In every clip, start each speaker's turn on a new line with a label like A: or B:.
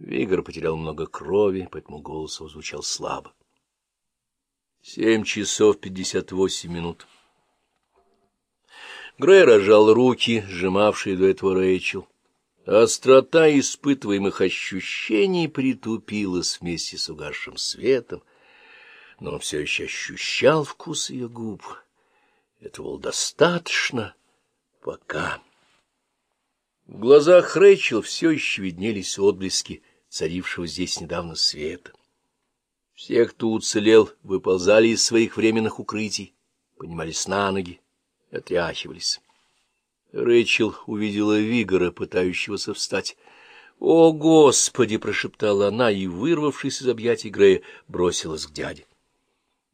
A: Вигор потерял много крови, поэтому голос его звучал слабо. Семь часов пятьдесят восемь минут. Грей рожал руки, сжимавшие до этого Рэйчел. Острота испытываемых ощущений притупилась вместе с угасшим светом, но он все еще ощущал вкус ее губ. Этого было достаточно пока. В глазах Рэйчел все еще виднелись отблески царившего здесь недавно света. Все, кто уцелел, выползали из своих временных укрытий, поднимались на ноги, отряхивались. Рэйчел увидела Вигора, пытающегося встать. «О, Господи!» — прошептала она и, вырвавшись из объятий Грея, бросилась к дяде.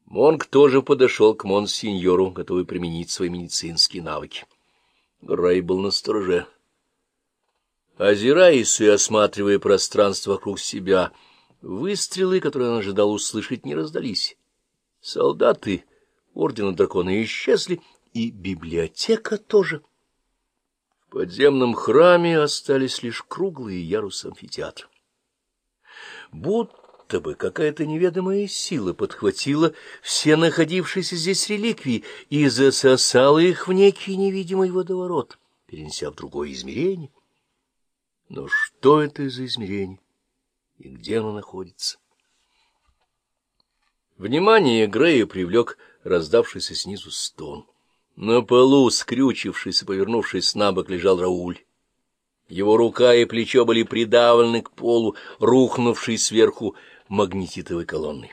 A: Монг тоже подошел к монсеньору, готовый применить свои медицинские навыки. Грей был на стороже. Озираясь и осматривая пространство вокруг себя, выстрелы, которые он ожидал услышать, не раздались. Солдаты ордена дракона исчезли, и библиотека тоже. В подземном храме остались лишь круглые ярусы амфитеатра. Будто бы какая-то неведомая сила подхватила все находившиеся здесь реликвии и засосала их в некий невидимый водоворот, перенеся в другое измерение. Но что это за измерение? И где оно находится? Внимание Грея привлек раздавшийся снизу стон. На полу, скрючившись и повернувшись на бок, лежал Рауль. Его рука и плечо были придавлены к полу, рухнувшей сверху магнетитовой колонной.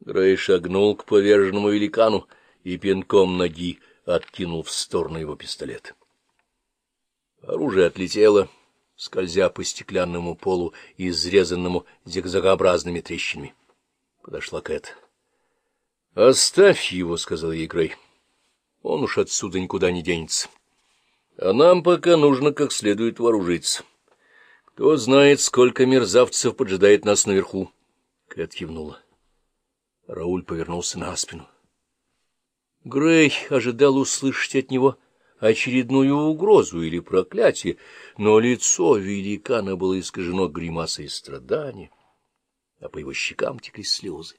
A: Грей шагнул к поверженному великану и пинком ноги откинул в сторону его пистолет. Оружие отлетело скользя по стеклянному полу, изрезанному зигзагообразными трещинами. Подошла Кэт. — Оставь его, — сказал ей Грей. — Он уж отсюда никуда не денется. А нам пока нужно как следует вооружиться. Кто знает, сколько мерзавцев поджидает нас наверху. Кэт кивнула. Рауль повернулся на спину. Грей ожидал услышать от него очередную угрозу или проклятие, но лицо великана было искажено гримасой страдания, а по его щекам текли слезы.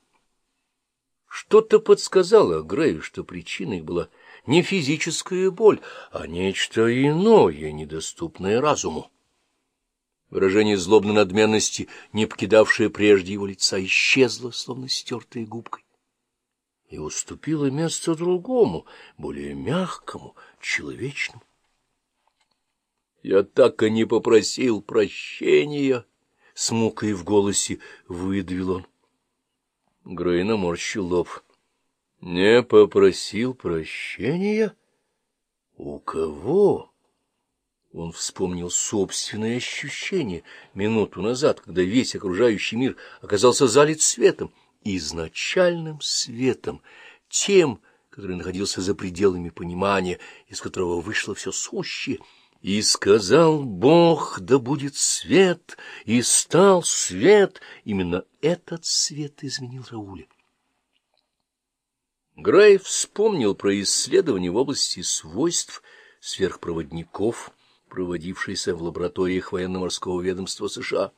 A: Что-то подсказало Грею, что причиной была не физическая боль, а нечто иное, недоступное разуму. Выражение злобной надменности, не покидавшее прежде его лица, исчезло, словно стертая губкой и уступила место другому, более мягкому, человечному. Я так и не попросил прощения, — с мукой в голосе выдавил он. Грей наморщил лоб. — Не попросил прощения? У кого? Он вспомнил собственные ощущения минуту назад, когда весь окружающий мир оказался залит светом — изначальным светом, тем, который находился за пределами понимания, из которого вышло все сущее, и сказал Бог, да будет свет, и стал свет. Именно этот свет изменил Рауля. Грей вспомнил про исследования в области свойств сверхпроводников, проводившиеся в лабораториях военно-морского ведомства США.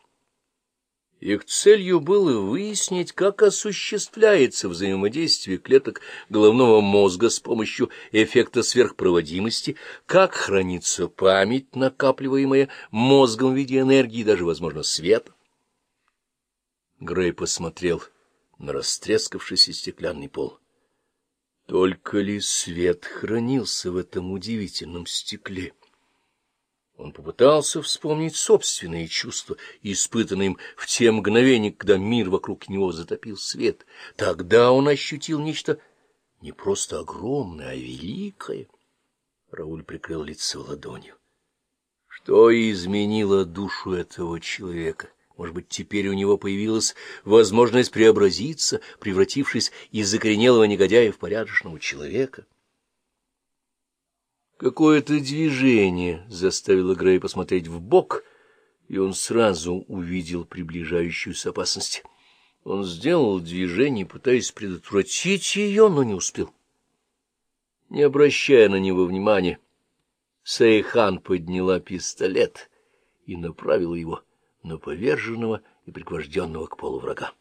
A: Их целью было выяснить, как осуществляется взаимодействие клеток головного мозга с помощью эффекта сверхпроводимости, как хранится память, накапливаемая мозгом в виде энергии, даже, возможно, света. Грей посмотрел на растрескавшийся стеклянный пол. Только ли свет хранился в этом удивительном стекле? Он попытался вспомнить собственные чувства, испытанные им в те мгновения, когда мир вокруг него затопил свет. Тогда он ощутил нечто не просто огромное, а великое. Рауль прикрыл лицо ладонью. Что изменило душу этого человека? Может быть, теперь у него появилась возможность преобразиться, превратившись из закоренелого негодяя в порядочного человека? Какое-то движение заставило Грей посмотреть в бок, и он сразу увидел приближающуюся опасность. Он сделал движение, пытаясь предотвратить ее, но не успел. Не обращая на него внимания, Сейхан подняла пистолет и направила его на поверженного и пригвожденного к полу врага.